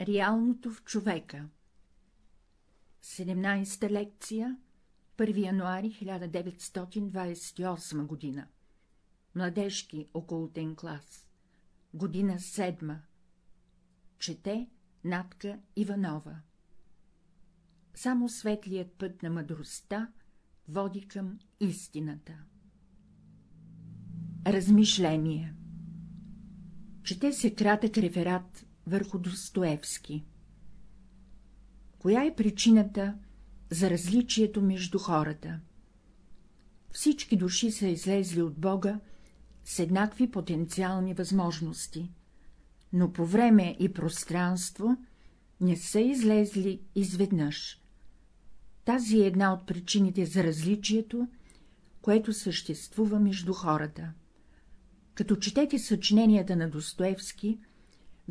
Реалното в човека. 17-та лекция 1 януари 1928 година. Младежки околотен клас. Година седма. Чете Натка Иванова. Само светлият път на мъдростта води към истината. Размишление. Чете се кратък реферат върху Достоевски. Коя е причината за различието между хората? Всички души са излезли от Бога с еднакви потенциални възможности, но по време и пространство не са излезли изведнъж. Тази е една от причините за различието, което съществува между хората. Като четете съчиненията на Достоевски,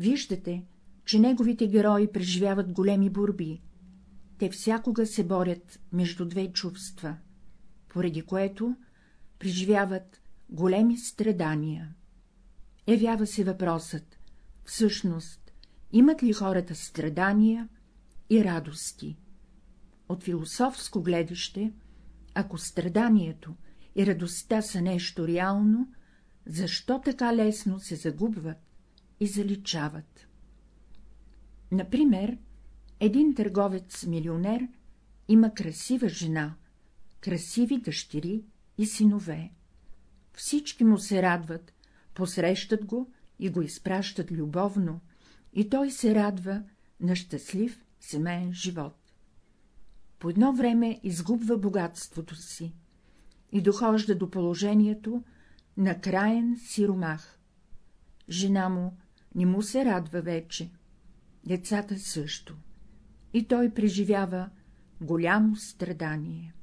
виждате, че неговите герои преживяват големи борби. Те всякога се борят между две чувства, поради което преживяват големи страдания. Явява се въпросът, всъщност, имат ли хората страдания и радости? От философско гледаще, ако страданието и радостта са нещо реално, защо така лесно се загубват и заличават. Например, един търговец-милионер има красива жена, красиви дъщери и синове. Всички му се радват, посрещат го и го изпращат любовно, и той се радва на щастлив семейен живот. По едно време изгубва богатството си и дохожда до положението на краен сиромах. Жена му не му се радва вече, децата също, и той преживява голямо страдание.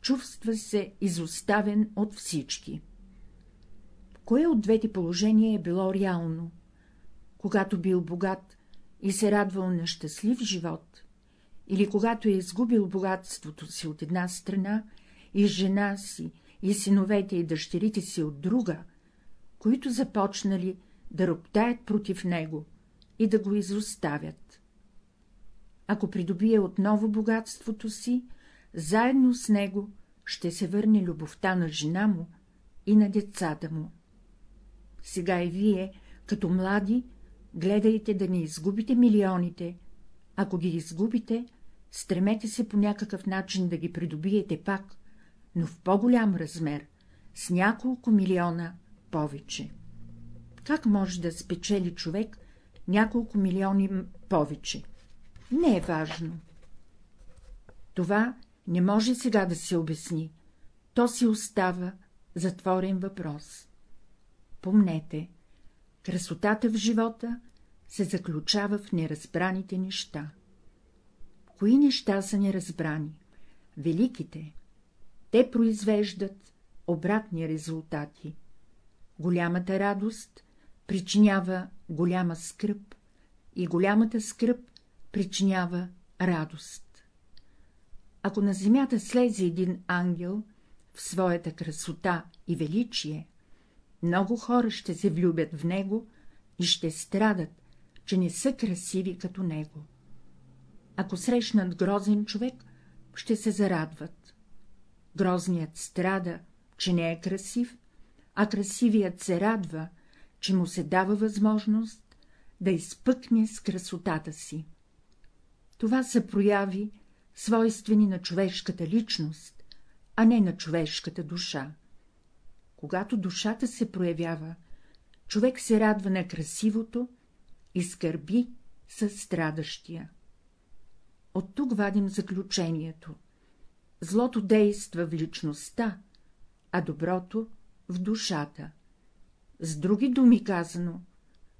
Чувства се изоставен от всички. Кое от двете положения е било реално? Когато бил богат и се радвал на щастлив живот, или когато е изгубил богатството си от една страна и жена си, и синовете и дъщерите си от друга, които започнали да роптаят против него и да го изоставят. Ако придобие отново богатството си, заедно с него ще се върне любовта на жена му и на децата му. Сега и вие, като млади, гледайте да не изгубите милионите, ако ги изгубите, стремете се по някакъв начин да ги придобиете пак, но в по-голям размер, с няколко милиона повече. Как може да спечели човек няколко милиони повече? Не е важно. Това не може сега да се обясни, то си остава затворен въпрос. Помнете, красотата в живота се заключава в неразбраните неща. Кои неща са неразбрани? Великите. Те произвеждат обратни резултати. Голямата радост причинява голяма скръп и голямата скръп причинява радост. Ако на земята слезе един ангел в своята красота и величие, много хора ще се влюбят в него и ще страдат, че не са красиви като него. Ако срещнат грозен човек, ще се зарадват. Грозният страда, че не е красив, а красивият се радва, че му се дава възможност да изпъкне с красотата си. Това са прояви, свойствени на човешката личност, а не на човешката душа. Когато душата се проявява, човек се радва на красивото и скърби със страдащия. От тук вадим заключението. Злото действа в личността, а доброто — в душата. С други думи казано,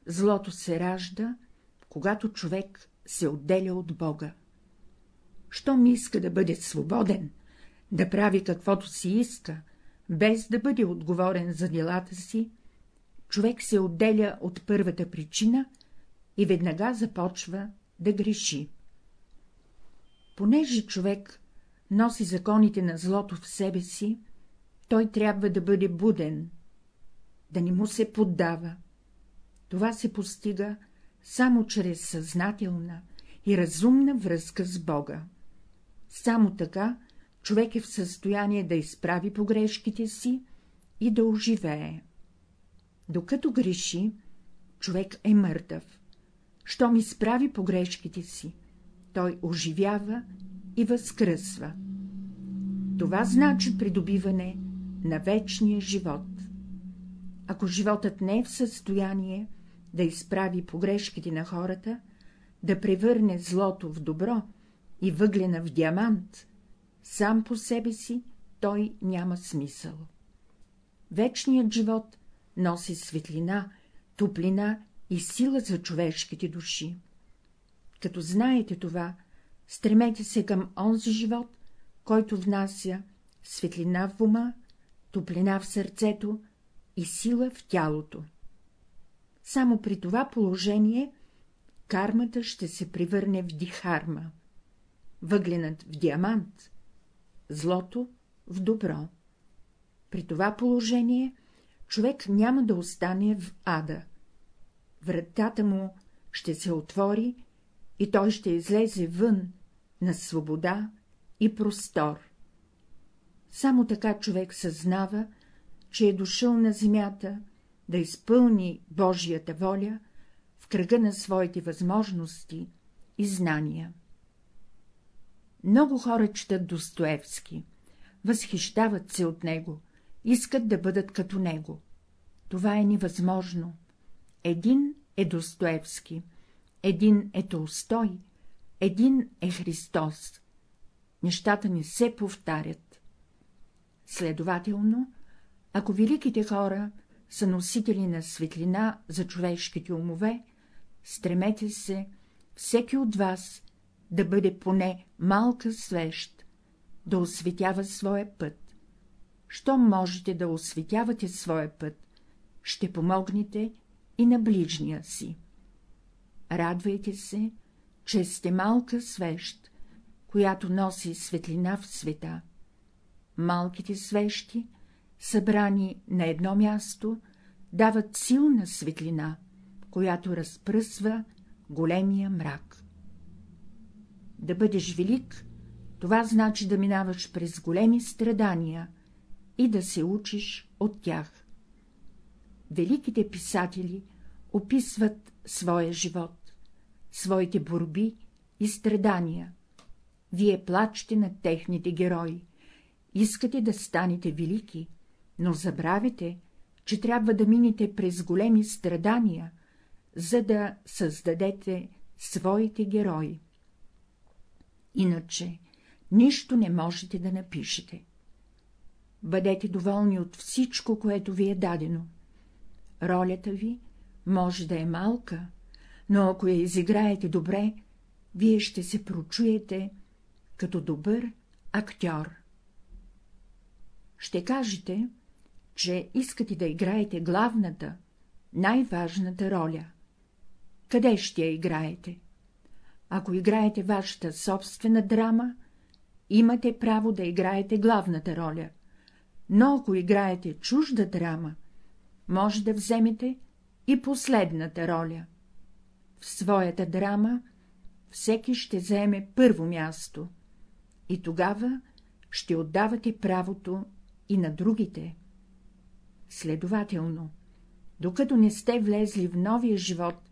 злото се ражда, когато човек се отделя от Бога. Щом иска да бъде свободен, да прави каквото си иска, без да бъде отговорен за делата си, човек се отделя от първата причина и веднага започва да греши. Понеже човек носи законите на злото в себе си, той трябва да бъде буден, да не му се поддава. Това се постига само чрез съзнателна и разумна връзка с Бога. Само така човек е в състояние да изправи погрешките си и да оживее. Докато греши, човек е мъртъв. Щом изправи погрешките си, той оживява и възкръсва. Това значи придобиване на вечния живот. Ако животът не е в състояние да изправи погрешките на хората, да превърне злото в добро и въглена в диамант, сам по себе си той няма смисъл. Вечният живот носи светлина, топлина и сила за човешките души. Като знаете това, стремете се към онзи живот, който внася светлина в ума, топлина в сърцето и сила в тялото. Само при това положение кармата ще се превърне в дихарма, въгленът в диамант, злото в добро. При това положение човек няма да остане в ада. Вратата му ще се отвори и той ще излезе вън на свобода и простор. Само така човек съзнава, че е дошъл на земята да изпълни Божията воля в кръга на своите възможности и знания. Много хора четат Достоевски, възхищават се от него, искат да бъдат като него. Това е невъзможно. Един е Достоевски, един е Толстой, един е Христос. Нещата не се повтарят. Следователно, ако великите хора са носители на светлина за човешките умове, стремете се всеки от вас да бъде поне малка свещ, да осветява своя път. Щом можете да осветявате своя път, ще помогнете и на ближния си. Радвайте се, че сте малка свещ, която носи светлина в света. Малките свещи, събрани на едно място, дават силна светлина, която разпръсва големия мрак. Да бъдеш велик, това значи да минаваш през големи страдания и да се учиш от тях. Великите писатели описват своя живот, своите борби и страдания. Вие плачете на техните герои, искате да станете велики, но забравите, че трябва да минете през големи страдания, за да създадете своите герои. Иначе нищо не можете да напишете. Бъдете доволни от всичко, което ви е дадено. Ролята ви може да е малка, но ако я изиграете добре, вие ще се прочуете като добър актьор. Ще кажете, че искате да играете главната, най-важната роля. Къде ще я играете? Ако играете вашата собствена драма, имате право да играете главната роля, но ако играете чужда драма, може да вземете и последната роля. В своята драма всеки ще вземе първо място и тогава ще отдавате правото и на другите. Следователно, докато не сте влезли в новия живот,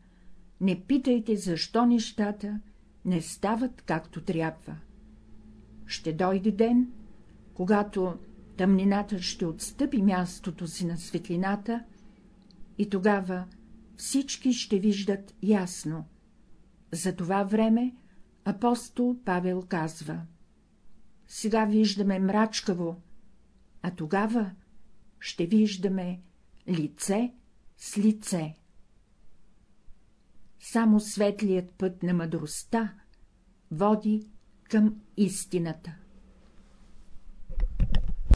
не питайте, защо нещата не стават както трябва. Ще дойде ден, когато тъмнината ще отстъпи мястото си на светлината и тогава всички ще виждат ясно. За това време апостол Павел казва — сега виждаме мрачкаво, а тогава ще виждаме лице с лице. Само светлият път на мъдростта води към истината.